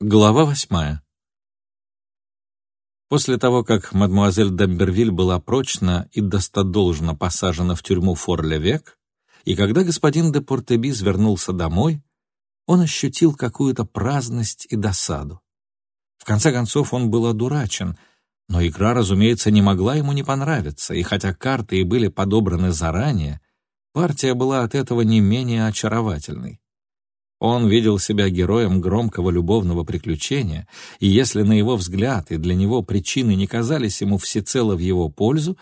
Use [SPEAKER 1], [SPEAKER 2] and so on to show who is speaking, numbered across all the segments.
[SPEAKER 1] Глава восьмая. После того, как мадмуазель Дамбервиль была прочно и достодолжно посажена в тюрьму Фор-Левек, и когда господин де Портебиз вернулся домой, он ощутил какую-то праздность и досаду. В конце концов, он был одурачен, но игра, разумеется, не могла ему не понравиться, и хотя карты и были подобраны заранее, партия была от этого не менее очаровательной. Он видел себя героем громкого любовного приключения, и если на его взгляд и для него причины не казались ему всецело в его пользу,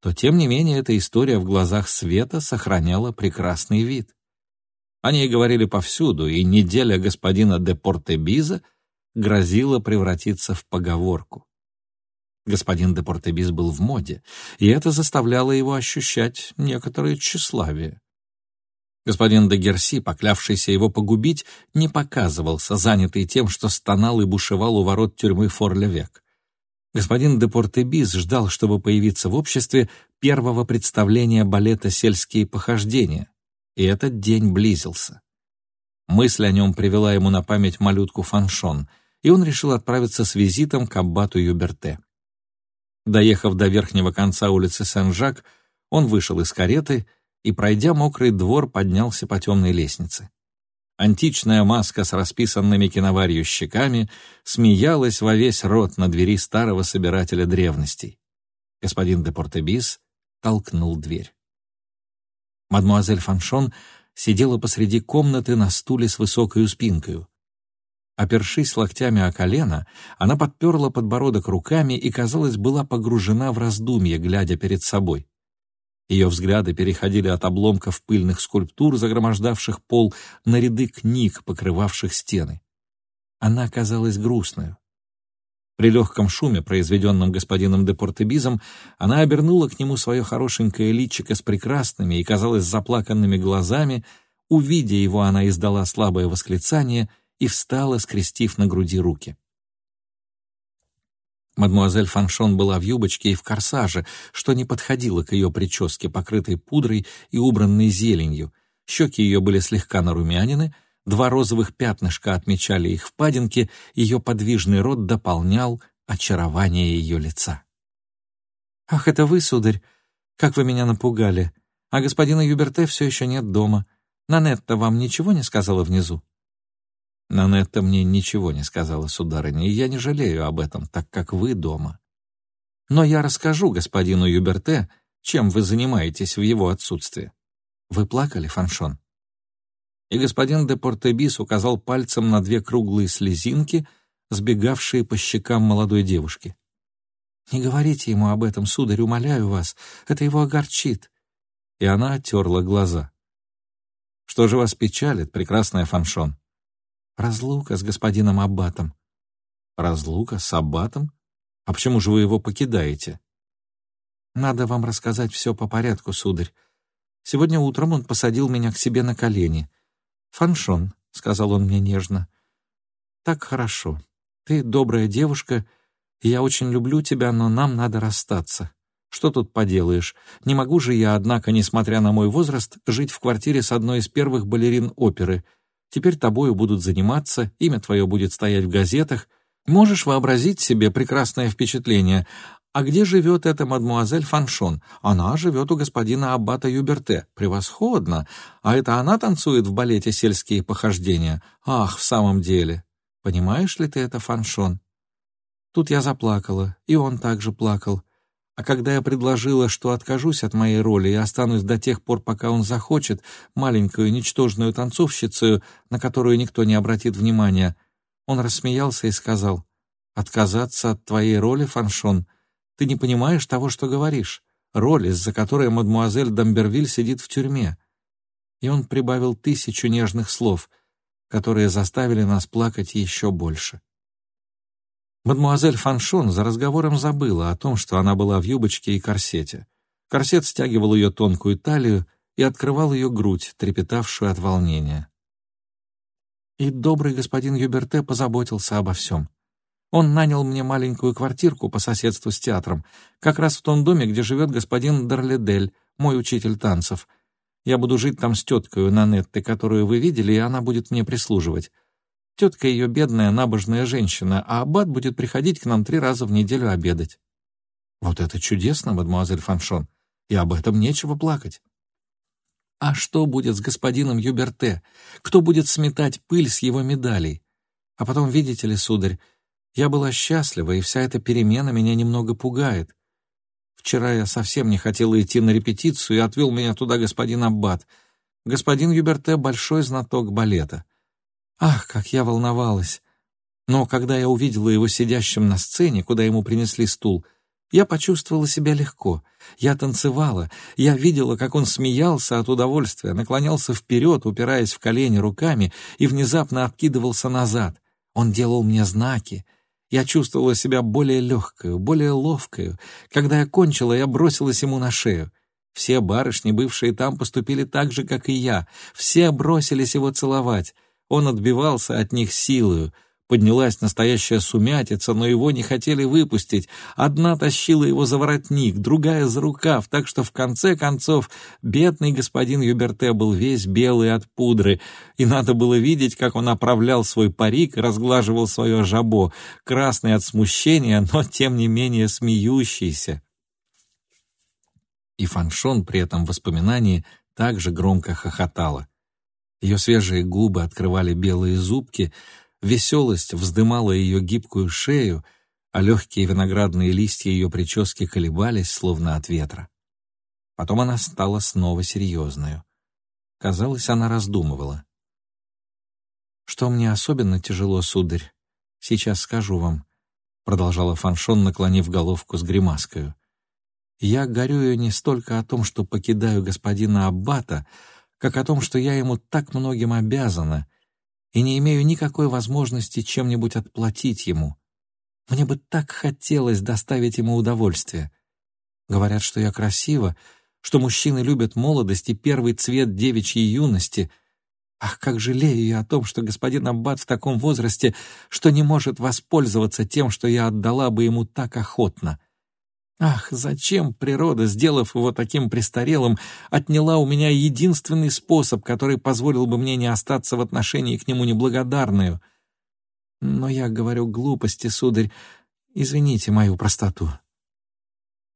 [SPEAKER 1] то тем не менее эта история в глазах света сохраняла прекрасный вид. О ней говорили повсюду, и неделя господина де Портебиза грозила превратиться в поговорку. Господин де Портебиз был в моде, и это заставляло его ощущать некоторое тщеславие. Господин де Герси, поклявшийся его погубить, не показывался, занятый тем, что стонал и бушевал у ворот тюрьмы Фор-Левек. Господин де Портебиз ждал, чтобы появиться в обществе первого представления балета «Сельские похождения», и этот день близился. Мысль о нем привела ему на память малютку Фаншон, и он решил отправиться с визитом к аббату Юберте. Доехав до верхнего конца улицы Сен-Жак, он вышел из кареты — и, пройдя мокрый двор, поднялся по темной лестнице. Античная маска с расписанными киноварью щеками смеялась во весь рот на двери старого собирателя древностей. Господин де Портебис толкнул дверь. Мадмуазель Фаншон сидела посреди комнаты на стуле с высокой спинкой. Опершись локтями о колено, она подперла подбородок руками и, казалось, была погружена в раздумье, глядя перед собой. Ее взгляды переходили от обломков пыльных скульптур, загромождавших пол, на ряды книг, покрывавших стены. Она казалась грустной. При легком шуме, произведенном господином де Портебизом, она обернула к нему свое хорошенькое личико с прекрасными и, казалось, заплаканными глазами. Увидя его, она издала слабое восклицание и встала, скрестив на груди руки. Мадмуазель Фаншон была в юбочке и в корсаже, что не подходило к ее прическе, покрытой пудрой и убранной зеленью. Щеки ее были слегка нарумянины, два розовых пятнышка отмечали их впадинки, ее подвижный рот дополнял очарование ее лица. «Ах, это вы, сударь! Как вы меня напугали! А господина Юберте все еще нет дома. Нанетта вам ничего не сказала внизу?» Нанетта мне ничего не сказала, сударыня, и я не жалею об этом, так как вы дома. Но я расскажу господину Юберте, чем вы занимаетесь в его отсутствие. Вы плакали, Фаншон?» И господин де Портебис указал пальцем на две круглые слезинки, сбегавшие по щекам молодой девушки. «Не говорите ему об этом, сударь, умоляю вас, это его огорчит». И она оттерла глаза. «Что же вас печалит, прекрасная Фаншон?» Разлука с господином Аббатом. Разлука с Аббатом? А почему же вы его покидаете? Надо вам рассказать все по порядку, сударь. Сегодня утром он посадил меня к себе на колени. «Фаншон», — сказал он мне нежно, — «так хорошо. Ты добрая девушка, я очень люблю тебя, но нам надо расстаться. Что тут поделаешь? Не могу же я, однако, несмотря на мой возраст, жить в квартире с одной из первых балерин оперы — Теперь тобою будут заниматься, имя твое будет стоять в газетах. Можешь вообразить себе прекрасное впечатление. А где живет эта мадмуазель Фаншон? Она живет у господина Аббата Юберте. Превосходно! А это она танцует в балете «Сельские похождения». Ах, в самом деле! Понимаешь ли ты это, Фаншон? Тут я заплакала, и он также плакал. А когда я предложила, что откажусь от моей роли и останусь до тех пор, пока он захочет, маленькую ничтожную танцовщицу, на которую никто не обратит внимания, он рассмеялся и сказал, «Отказаться от твоей роли, Фаншон? Ты не понимаешь того, что говоришь. Роль, из-за которой мадмуазель Дамбервиль сидит в тюрьме». И он прибавил тысячу нежных слов, которые заставили нас плакать еще больше. Мадмуазель Фаншон за разговором забыла о том, что она была в юбочке и корсете. Корсет стягивал ее тонкую талию и открывал ее грудь, трепетавшую от волнения. И добрый господин Юберте позаботился обо всем. Он нанял мне маленькую квартирку по соседству с театром, как раз в том доме, где живет господин Дарледель, мой учитель танцев. Я буду жить там с теткой Нанеттой, которую вы видели, и она будет мне прислуживать. Тетка ее бедная, набожная женщина, а аббат будет приходить к нам три раза в неделю обедать». «Вот это чудесно, мадемуазель Фаншон, и об этом нечего плакать». «А что будет с господином Юберте? Кто будет сметать пыль с его медалей? А потом, видите ли, сударь, я была счастлива, и вся эта перемена меня немного пугает. Вчера я совсем не хотела идти на репетицию, и отвел меня туда господин Аббат. Господин Юберте — большой знаток балета. Ах, как я волновалась! Но когда я увидела его сидящим на сцене, куда ему принесли стул, я почувствовала себя легко. Я танцевала, я видела, как он смеялся от удовольствия, наклонялся вперед, упираясь в колени руками, и внезапно откидывался назад. Он делал мне знаки. Я чувствовала себя более легкою, более ловкою. Когда я кончила, я бросилась ему на шею. Все барышни, бывшие там, поступили так же, как и я. Все бросились его целовать. Он отбивался от них силою. Поднялась настоящая сумятица, но его не хотели выпустить. Одна тащила его за воротник, другая за рукав, так что в конце концов бедный господин Юберте был весь белый от пудры, и надо было видеть, как он оправлял свой парик разглаживал свое жабо, красный от смущения, но тем не менее смеющийся. И Фаншон при этом воспоминании также громко хохотала. Ее свежие губы открывали белые зубки — Веселость вздымала ее гибкую шею, а легкие виноградные листья ее прически колебались, словно от ветра. Потом она стала снова серьезную. Казалось, она раздумывала. «Что мне особенно тяжело, сударь, сейчас скажу вам», — продолжала Фаншон, наклонив головку с гримаскою. «Я горюю не столько о том, что покидаю господина Аббата, как о том, что я ему так многим обязана, и не имею никакой возможности чем-нибудь отплатить ему. Мне бы так хотелось доставить ему удовольствие. Говорят, что я красива, что мужчины любят молодость и первый цвет девичьей юности. Ах, как жалею я о том, что господин Аббат в таком возрасте, что не может воспользоваться тем, что я отдала бы ему так охотно. Ах, зачем природа, сделав его таким престарелым, отняла у меня единственный способ, который позволил бы мне не остаться в отношении к нему неблагодарную? Но я говорю глупости, сударь, извините мою простоту.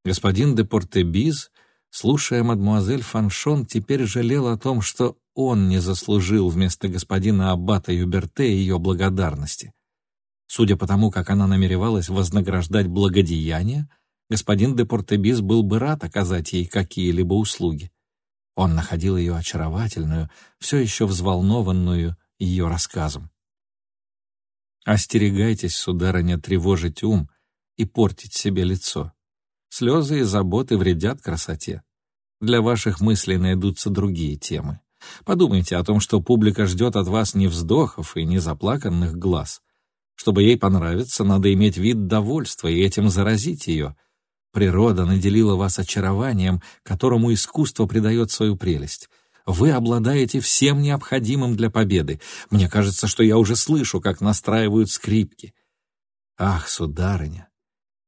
[SPEAKER 1] Господин де Портебиз, слушая мадмуазель Фаншон, теперь жалел о том, что он не заслужил вместо господина Аббата Юберте ее благодарности. Судя по тому, как она намеревалась вознаграждать благодеяние, господин де Портебис был бы рад оказать ей какие-либо услуги. Он находил ее очаровательную, все еще взволнованную ее рассказом. «Остерегайтесь, сударыня, тревожить ум и портить себе лицо. Слезы и заботы вредят красоте. Для ваших мыслей найдутся другие темы. Подумайте о том, что публика ждет от вас не вздохов и не заплаканных глаз. Чтобы ей понравиться, надо иметь вид довольства и этим заразить ее, Природа наделила вас очарованием, которому искусство придает свою прелесть. Вы обладаете всем необходимым для победы. Мне кажется, что я уже слышу, как настраивают скрипки. Ах, сударыня,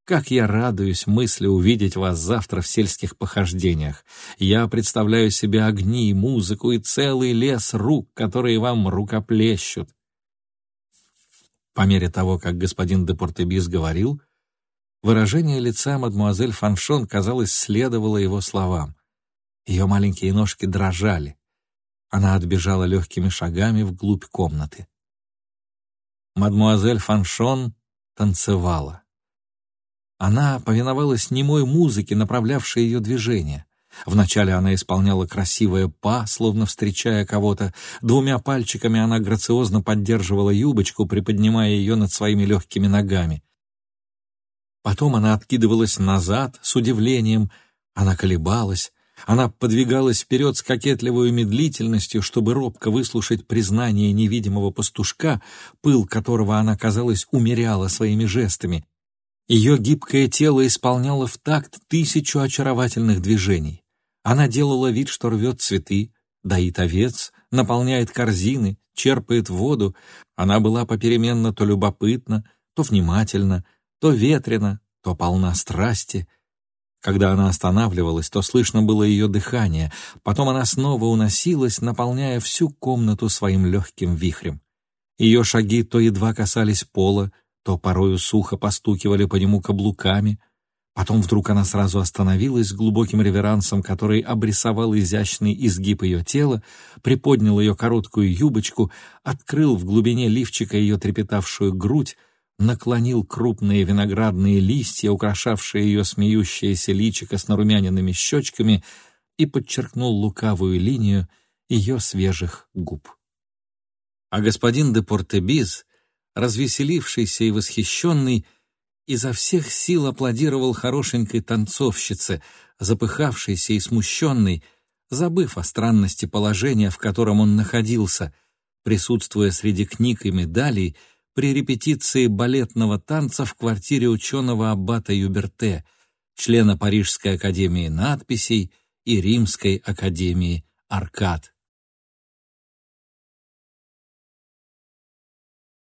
[SPEAKER 1] как я радуюсь мысли увидеть вас завтра в сельских похождениях. Я представляю себе огни, музыку и целый лес рук, которые вам рукоплещут. По мере того, как господин де Портебис говорил, Выражение лица мадмуазель Фаншон, казалось, следовало его словам. Ее маленькие ножки дрожали. Она отбежала легкими шагами вглубь комнаты. Мадмуазель Фаншон танцевала. Она повиновалась немой музыке, направлявшей ее движение. Вначале она исполняла красивое па, словно встречая кого-то. Двумя пальчиками она грациозно поддерживала юбочку, приподнимая ее над своими легкими ногами. Потом она откидывалась назад с удивлением, она колебалась, она подвигалась вперед с кокетливой медлительностью, чтобы робко выслушать признание невидимого пастушка, пыл которого она, казалось, умеряла своими жестами. Ее гибкое тело исполняло в такт тысячу очаровательных движений. Она делала вид, что рвет цветы, доит овец, наполняет корзины, черпает воду. Она была попеременно то любопытна, то внимательна, то ветрено, то полна страсти. Когда она останавливалась, то слышно было ее дыхание, потом она снова уносилась, наполняя всю комнату своим легким вихрем. Ее шаги то едва касались пола, то порою сухо постукивали по нему каблуками. Потом вдруг она сразу остановилась глубоким реверансом, который обрисовал изящный изгиб ее тела, приподнял ее короткую юбочку, открыл в глубине лифчика ее трепетавшую грудь, наклонил крупные виноградные листья, украшавшие ее смеющееся личико с нарумяненными щечками, и подчеркнул лукавую линию ее свежих губ. А господин де Портебиз, развеселившийся и восхищенный, изо всех сил аплодировал хорошенькой танцовщице, запыхавшейся и смущенной, забыв о странности положения, в котором он находился, присутствуя среди книг и медалей при репетиции балетного танца в квартире ученого аббата Юберте, члена Парижской академии надписей и Римской академии Аркад.